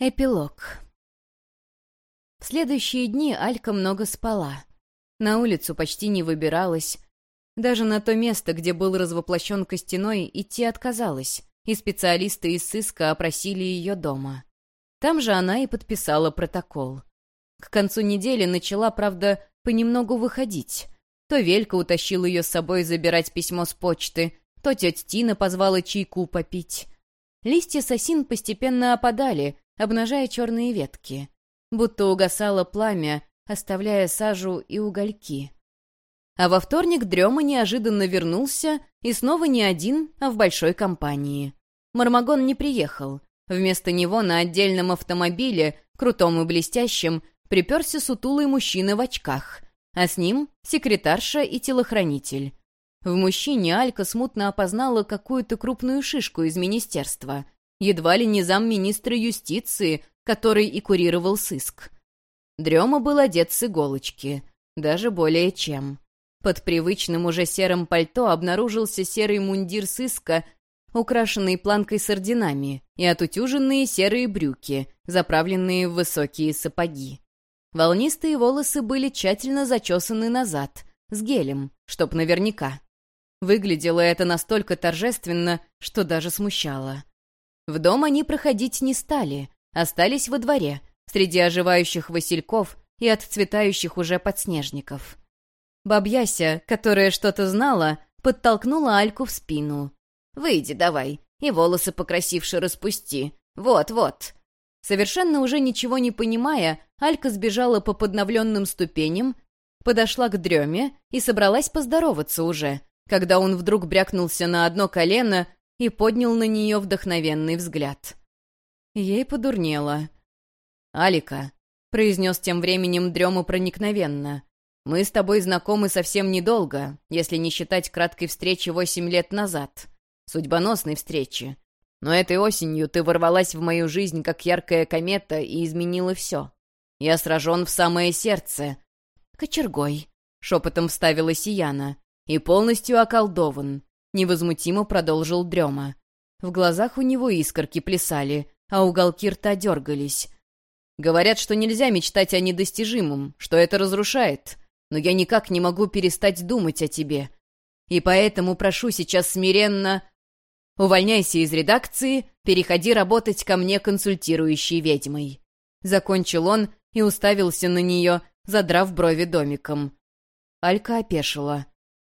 Эпилог. В следующие дни Алька много спала. На улицу почти не выбиралась. Даже на то место, где был развоплощен Костяной, идти отказалась, и специалисты из сыска опросили ее дома. Там же она и подписала протокол. К концу недели начала, правда, понемногу выходить. То Велька утащил ее с собой забирать письмо с почты, то тетя Тина позвала чайку попить. Листья сосин постепенно опадали — обнажая черные ветки, будто угасало пламя, оставляя сажу и угольки. А во вторник Дрема неожиданно вернулся, и снова не один, а в большой компании. Мармагон не приехал. Вместо него на отдельном автомобиле, крутом и блестящем, приперся сутулый мужчина в очках, а с ним секретарша и телохранитель. В мужчине Алька смутно опознала какую-то крупную шишку из министерства едва ли не замминистра юстиции, который и курировал сыск. Дрема был одет с иголочки, даже более чем. Под привычным уже серым пальто обнаружился серый мундир сыска, украшенный планкой с орденами, и отутюженные серые брюки, заправленные в высокие сапоги. Волнистые волосы были тщательно зачесаны назад, с гелем, чтоб наверняка. Выглядело это настолько торжественно, что даже смущало. В дом они проходить не стали, остались во дворе, среди оживающих васильков и отцветающих уже подснежников. Бабьяся, которая что-то знала, подтолкнула Альку в спину. «Выйди давай, и волосы покрасивше распусти. Вот-вот». Совершенно уже ничего не понимая, Алька сбежала по подновленным ступеням, подошла к дреме и собралась поздороваться уже, когда он вдруг брякнулся на одно колено и поднял на нее вдохновенный взгляд. Ей подурнело. «Алика», — произнес тем временем дрему проникновенно, — «мы с тобой знакомы совсем недолго, если не считать краткой встречи восемь лет назад. Судьбоносной встречи. Но этой осенью ты ворвалась в мою жизнь, как яркая комета, и изменила все. Я сражен в самое сердце». «Кочергой», — шепотом вставила Сияна, — «и полностью околдован невозмутимо продолжил Дрема. В глазах у него искорки плясали, а уголки рта дергались. «Говорят, что нельзя мечтать о недостижимом, что это разрушает, но я никак не могу перестать думать о тебе. И поэтому прошу сейчас смиренно... Увольняйся из редакции, переходи работать ко мне консультирующей ведьмой». Закончил он и уставился на нее, задрав брови домиком. Алька опешила.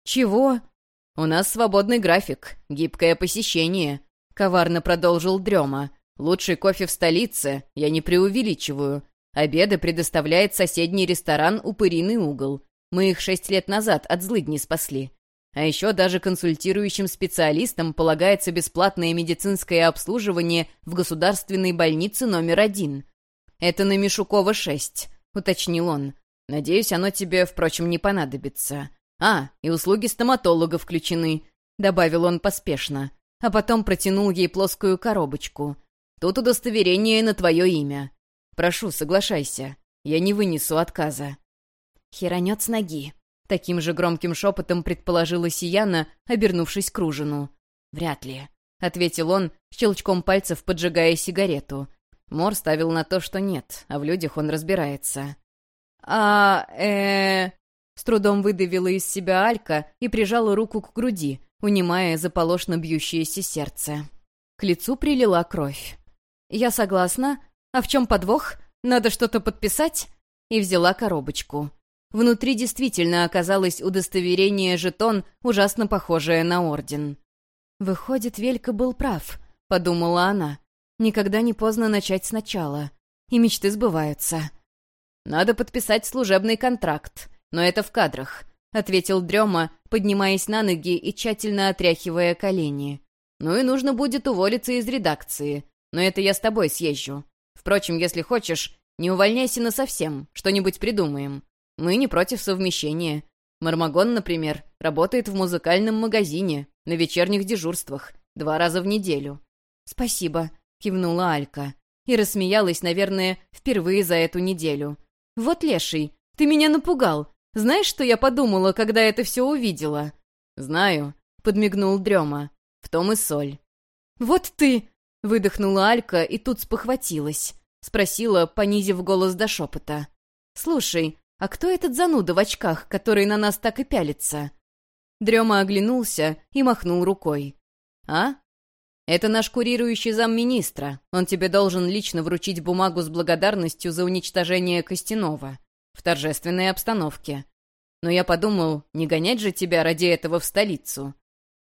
«Чего?» «У нас свободный график, гибкое посещение», — коварно продолжил Дрема. «Лучший кофе в столице, я не преувеличиваю. Обеды предоставляет соседний ресторан «Упыриный угол». Мы их шесть лет назад от злыдни спасли. А еще даже консультирующим специалистам полагается бесплатное медицинское обслуживание в государственной больнице номер один. «Это на Мишукова 6», — уточнил он. «Надеюсь, оно тебе, впрочем, не понадобится. «А, и услуги стоматолога включены», — добавил он поспешно, а потом протянул ей плоскую коробочку. «Тут удостоверение на твое имя. Прошу, соглашайся. Я не вынесу отказа». «Херонет с ноги», — таким же громким шепотом предположила Сияна, обернувшись к ужину. «Вряд ли», — ответил он, щелчком пальцев поджигая сигарету. Мор ставил на то, что нет, а в людях он разбирается. «А... э...» С трудом выдавила из себя Алька и прижала руку к груди, унимая заполошно бьющееся сердце. К лицу прилила кровь. «Я согласна. А в чем подвох? Надо что-то подписать?» И взяла коробочку. Внутри действительно оказалось удостоверение жетон, ужасно похожее на орден. «Выходит, Велька был прав», — подумала она. «Никогда не поздно начать сначала. И мечты сбываются». «Надо подписать служебный контракт», но это в кадрах», — ответил Дрема, поднимаясь на ноги и тщательно отряхивая колени. «Ну и нужно будет уволиться из редакции. Но это я с тобой съезжу. Впрочем, если хочешь, не увольняйся насовсем, что-нибудь придумаем. Мы не против совмещения. Мармагон, например, работает в музыкальном магазине, на вечерних дежурствах, два раза в неделю». «Спасибо», — кивнула Алька. И рассмеялась, наверное, впервые за эту неделю. «Вот леший, ты меня напугал. Знаешь, что я подумала, когда это все увидела?» «Знаю», — подмигнул Дрема. «В том и соль». «Вот ты!» — выдохнула Алька и тут спохватилась. — спросила, понизив голос до шепота. «Слушай, а кто этот зануда в очках, который на нас так и пялится?» Дрема оглянулся и махнул рукой. «А? Это наш курирующий замминистра. Он тебе должен лично вручить бумагу с благодарностью за уничтожение Костянова. В торжественной обстановке. Но я подумал, не гонять же тебя ради этого в столицу».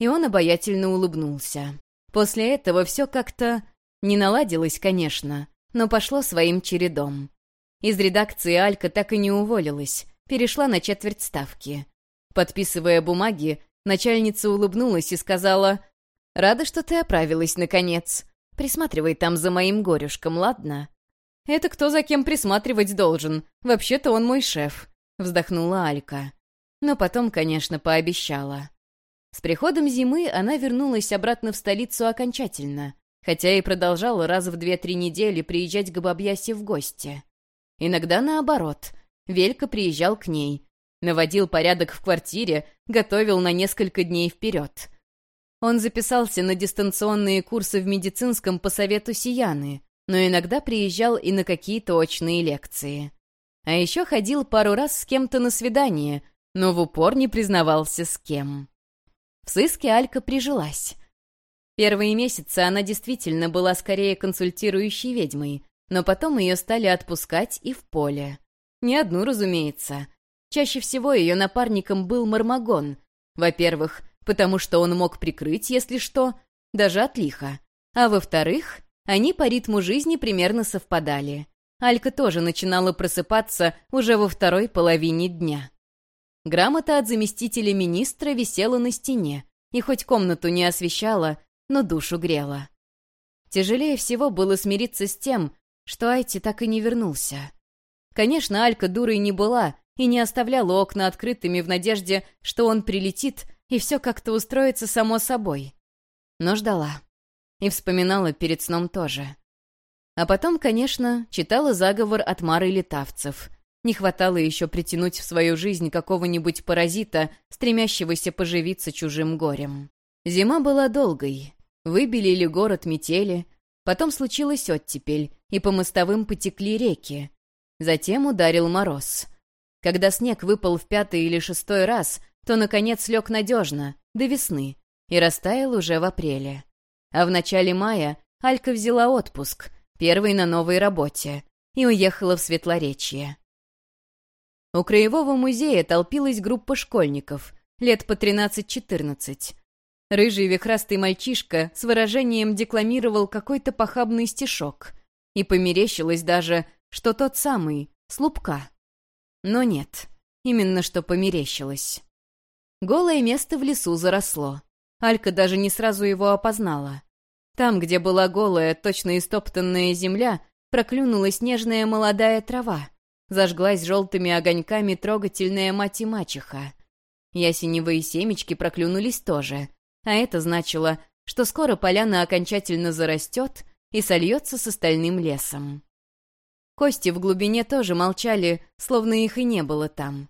И он обаятельно улыбнулся. После этого все как-то... Не наладилось, конечно, но пошло своим чередом. Из редакции Алька так и не уволилась, перешла на четверть ставки. Подписывая бумаги, начальница улыбнулась и сказала, «Рада, что ты оправилась, наконец. Присматривай там за моим горюшком, ладно?» «Это кто за кем присматривать должен? Вообще-то он мой шеф», — вздохнула Алька. Но потом, конечно, пообещала. С приходом зимы она вернулась обратно в столицу окончательно, хотя и продолжала раз в две-три недели приезжать к Бабьясе в гости. Иногда наоборот. Велька приезжал к ней, наводил порядок в квартире, готовил на несколько дней вперед. Он записался на дистанционные курсы в медицинском по совету Сияны, но иногда приезжал и на какие-то очные лекции. А еще ходил пару раз с кем-то на свидание, но в упор не признавался с кем. В сыске Алька прижилась. Первые месяцы она действительно была скорее консультирующей ведьмой, но потом ее стали отпускать и в поле. Не одну, разумеется. Чаще всего ее напарником был Мармагон. Во-первых, потому что он мог прикрыть, если что, даже от лиха. А во-вторых, они по ритму жизни примерно совпадали. Алька тоже начинала просыпаться уже во второй половине дня. Грамота от заместителя министра висела на стене, и хоть комнату не освещала, но душу грела. Тяжелее всего было смириться с тем, что Айти так и не вернулся. Конечно, Алька дурой не была и не оставляла окна открытыми в надежде, что он прилетит и все как-то устроится само собой. Но ждала. И вспоминала перед сном тоже. А потом, конечно, читала заговор от Мары Летавцев — не хватало еще притянуть в свою жизнь какого-нибудь паразита, стремящегося поживиться чужим горем. Зима была долгой. Выбелили город метели. Потом случилась оттепель, и по мостовым потекли реки. Затем ударил мороз. Когда снег выпал в пятый или шестой раз, то, наконец, лег надежно, до весны, и растаял уже в апреле. А в начале мая Алька взяла отпуск, первый на новой работе, и уехала в Светлоречье. У Краевого музея толпилась группа школьников, лет по 13-14. Рыжий вихрастый мальчишка с выражением декламировал какой-то похабный стишок. И померещилось даже, что тот самый, слупка. Но нет, именно что померещилось. Голое место в лесу заросло. Алька даже не сразу его опознала. Там, где была голая, точно истоптанная земля, проклюнулась нежная молодая трава, зажглась желтыми огоньками трогательная мать и мачеха. Ясеневые семечки проклюнулись тоже, а это значило, что скоро поляна окончательно зарастет и сольется с остальным лесом. Кости в глубине тоже молчали, словно их и не было там.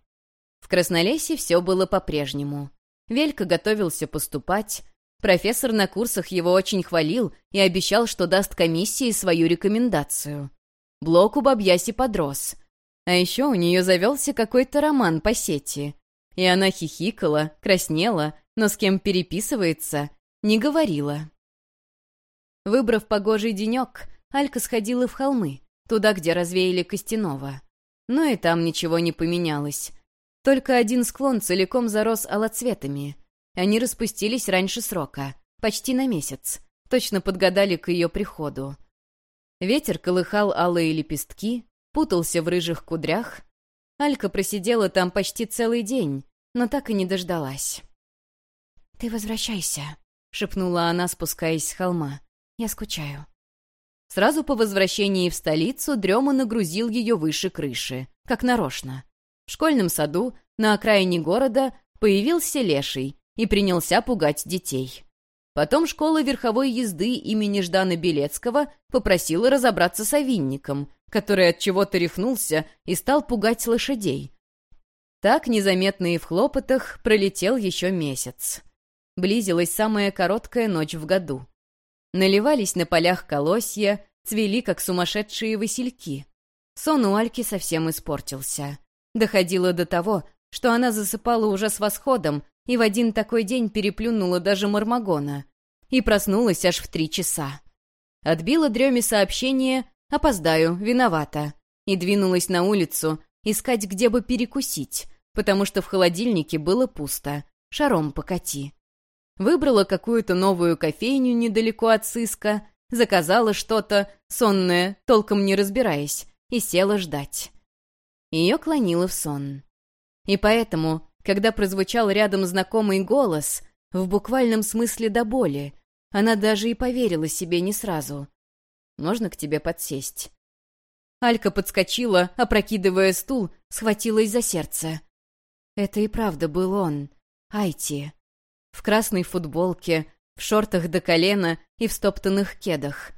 В Краснолесе все было по-прежнему. Велька готовился поступать, профессор на курсах его очень хвалил и обещал, что даст комиссии свою рекомендацию. Блок у Бабьяси подрос, а еще у нее завелся какой-то роман по сети. И она хихикала, краснела, но с кем переписывается, не говорила. Выбрав погожий денек, Алька сходила в холмы, туда, где развеяли Костянова. Но и там ничего не поменялось. Только один склон целиком зарос алоцветами. Они распустились раньше срока, почти на месяц. Точно подгадали к ее приходу. Ветер колыхал алые лепестки, путался в рыжих кудрях. Алька просидела там почти целый день, но так и не дождалась. «Ты возвращайся», — шепнула она, спускаясь с холма. «Я скучаю». Сразу по возвращении в столицу Дрема нагрузил ее выше крыши, как нарочно. В школьном саду, на окраине города, появился леший и принялся пугать детей. Потом школа верховой езды имени Ждана Белецкого попросила разобраться с овинником, который от чего-то рехнулся и стал пугать лошадей. Так, незаметно и в хлопотах, пролетел еще месяц. Близилась самая короткая ночь в году. Наливались на полях колосья, цвели, как сумасшедшие васильки. Сон у Альки совсем испортился. Доходило до того, что она засыпала уже с восходом и в один такой день переплюнула даже Мармагона. И проснулась аж в три часа. Отбила дреме сообщение «Опоздаю, виновата» и двинулась на улицу искать, где бы перекусить, потому что в холодильнике было пусто, шаром покати. Выбрала какую-то новую кофейню недалеко от сыска, заказала что-то, сонное, толком не разбираясь, и села ждать. Ее клонило в сон. И поэтому, когда прозвучал рядом знакомый голос, в буквальном смысле до боли, она даже и поверила себе не сразу. «Можно к тебе подсесть?» Алька подскочила, опрокидывая стул, схватилась за сердце. Это и правда был он, Айти. В красной футболке, в шортах до колена и в стоптанных кедах.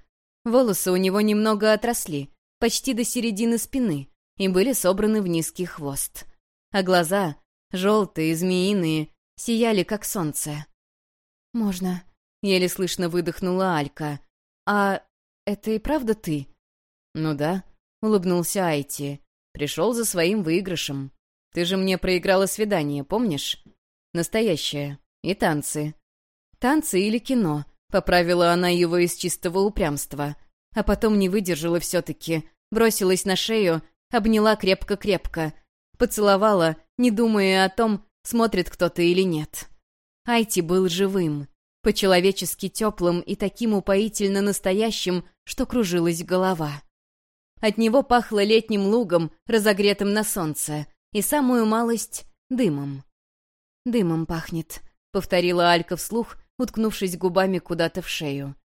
Волосы у него немного отросли, почти до середины спины, и были собраны в низкий хвост. А глаза, желтые, змеиные, сияли, как солнце. «Можно», — еле слышно выдохнула Алька. «А это и правда ты?» «Ну да», — улыбнулся Айти. «Пришел за своим выигрышем. Ты же мне проиграла свидание, помнишь? Настоящее. И танцы». «Танцы или кино?» — поправила она его из чистого упрямства. А потом не выдержала все-таки, бросилась на шею, обняла крепко-крепко, поцеловала, не думая о том, смотрит кто-то или нет. Айти был живым, по-человечески теплым и таким упоительно настоящим, что кружилась голова. От него пахло летним лугом, разогретым на солнце, и самую малость — дымом. «Дымом пахнет», — повторила Алька вслух, уткнувшись губами куда-то в шею.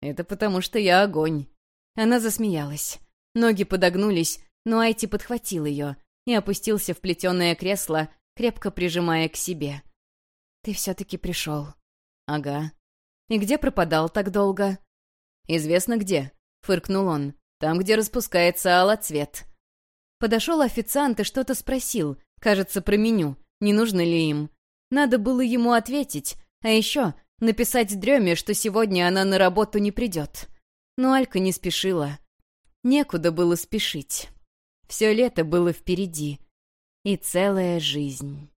«Это потому, что я огонь». Она засмеялась. Ноги подогнулись, но Айти подхватил ее и опустился в плетеное кресло, крепко прижимая к себе. «Ты все-таки пришел». «Ага. И где пропадал так долго?» «Известно где», — фыркнул он. «Там, где распускается алоцвет». Подошел официант и что-то спросил, кажется, про меню, не нужно ли им. Надо было ему ответить, а еще написать Дреме, что сегодня она на работу не придет. Но Алька не спешила. Некуда было спешить. Все лето было впереди. И целая жизнь.